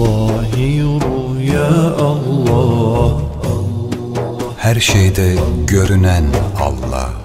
الظاهر يا الله Her şeyde görünen Allah.